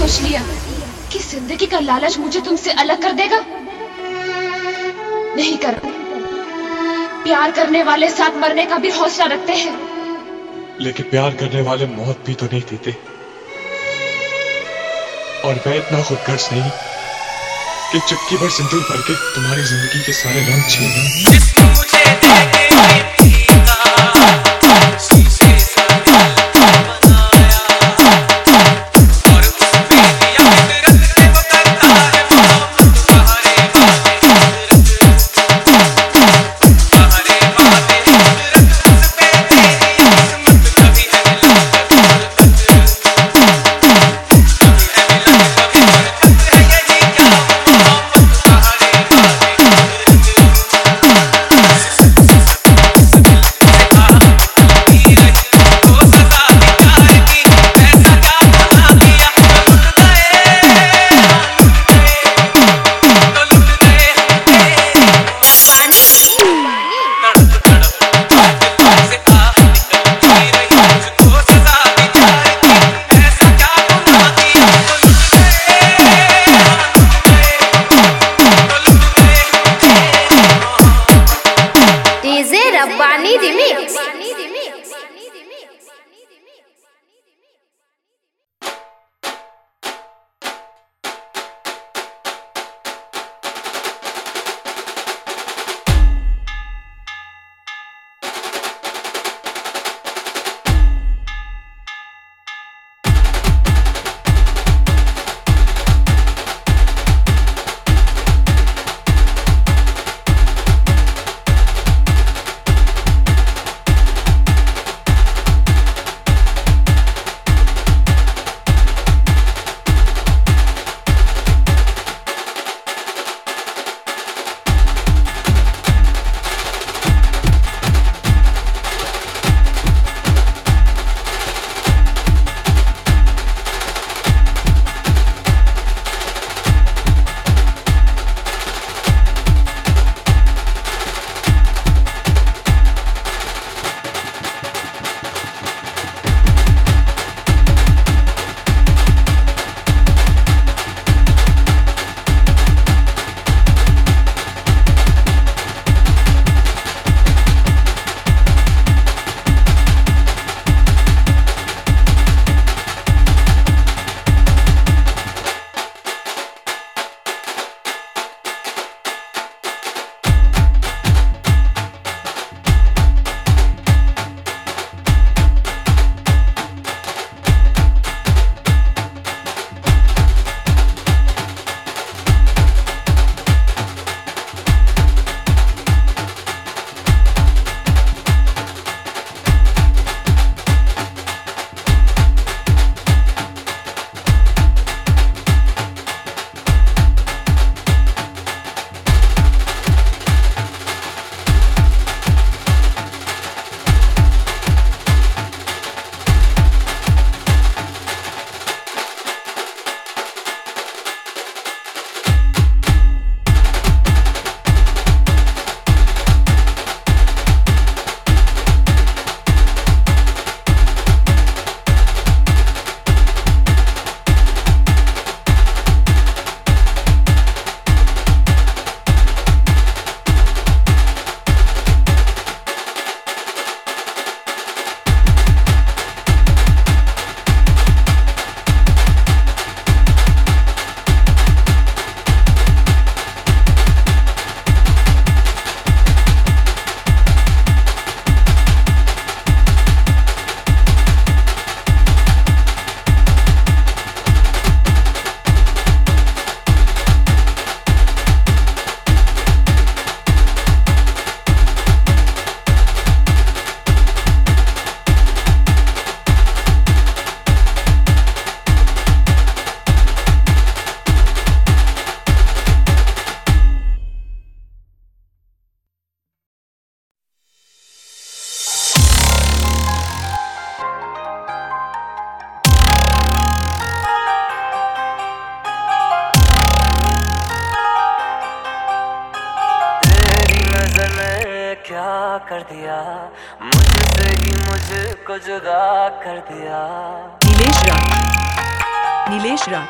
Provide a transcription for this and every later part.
सोच लिया कि ज़िंदगी का लालच मुझे तुमसे अलग कर देगा? नहीं कर प्यार करने वाले साथ मरने का भी हौसला रखते हैं। लेकिन प्यार करने वाले मौत भी तो नहीं देते। और मैं इतना खुदगर्ज नहीं कि चुटकी भर सिंदूर भर के तुम्हारी ज़िंदगी के सारे रंग छीन कर दिया। मुझसे ही मुझको जुदा कर दिया। नीलेश राम नीलेश राम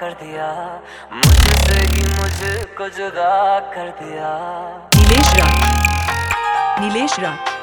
कर दिया। मुझसे ही मुझको जुदा कर दिया। नीलेश राज नीलेश राज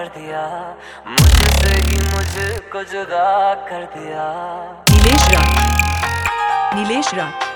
कर दिया। मुझसे ही मुझको जुदा कर दिया। नीलेश राम। नीलेश राज